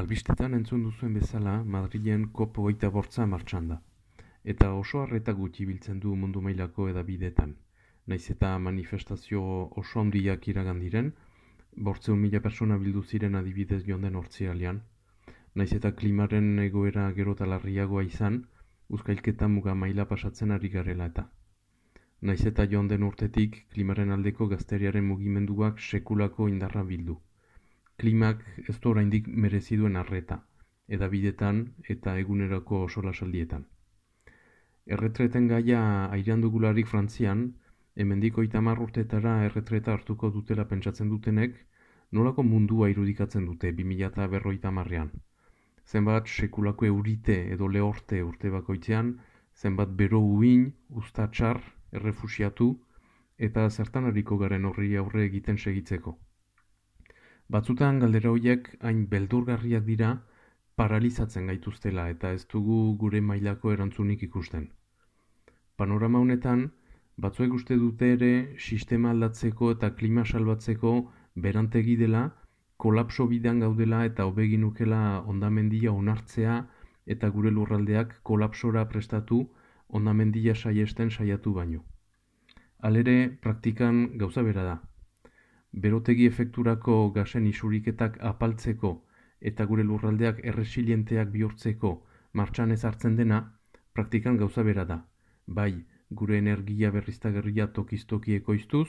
Albistetan entzun duzuen bezala, Madrilen COP hogeita bortza martxan da. Eta oso harreta gutxi biltzen du mundu mailako edabidetan. Naiz eta manifestazio oso handiak iragan diren, bortzeun mila persona bildu ziren adibidez joan den hortzialean. Naiz eta klimaren egoera gero talarriagoa izan, uzkailketa muga maila pasatzen ari garela eta. Naiz eta joan den urtetik klimaren aldeko gazteriaren mugimenduak sekulako indarra bildu klimak ez du oraindik merezi duen arreta, edabidetan eta egunerako solasaldietan. Erretreten gaia airean dugularik Frantzian, hemendiko itamar urtetara erretreta hartuko dutela pentsatzen dutenek, nolako mundua irudikatzen dute 2000 eta. Zenbat sekulako eurite edo lehorte urte bakoitzean, zenbat bero uin, ustatxar, errefusiatu, eta zertan hariko garen horri aurre egiten segitzeko. Batzutan galdera horiek hain beldurgarriak dira paralizatzen gaituztela eta ez dugu gure mailako erantzunik ikusten. Panorama honetan, batzuek uste dute ere sistema aldatzeko eta klima salbatzeko berantegi dela, kolapso bidean gaudela eta hobeginukela ondamendia onartzea eta gure lurraldeak kolapsora prestatu ondamendia saiesten saiatu baino. Alere, praktikan gauza bera da berotegi efekturako gasen isuriketak apaltzeko eta gure lurraldeak erresilienteak bihurtzeko martxan ez hartzen dena, praktikan gauza bera da. Bai, gure energia berriztagarria tokiz-toki ekoiztuz,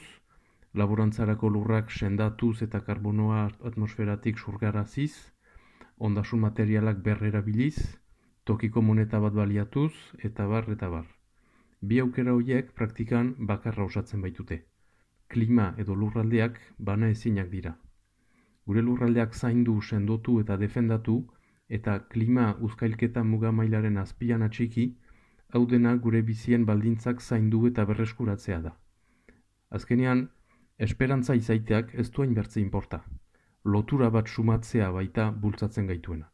laborantzarako lurrak sendatuz eta karbonoa atmosferatik surgaraziz, ondasun materialak berrera biliz, tokiko moneta bat baliatuz, eta bar, eta bar. Bi aukera horiek praktikan bakarra osatzen baitute klima edo lurraldeak bana ezinak dira. Gure lurraldeak zaindu, sendotu eta defendatu, eta klima uzkailketa muga mailaren azpian atxiki, hau dena gure bizien baldintzak zaindu eta berreskuratzea da. Azkenean, esperantza izaiteak ez duain bertze inporta. Lotura bat sumatzea baita bultzatzen gaituena.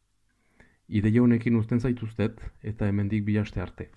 Ideia honekin uzten zaituztet eta hemendik bihaste arte.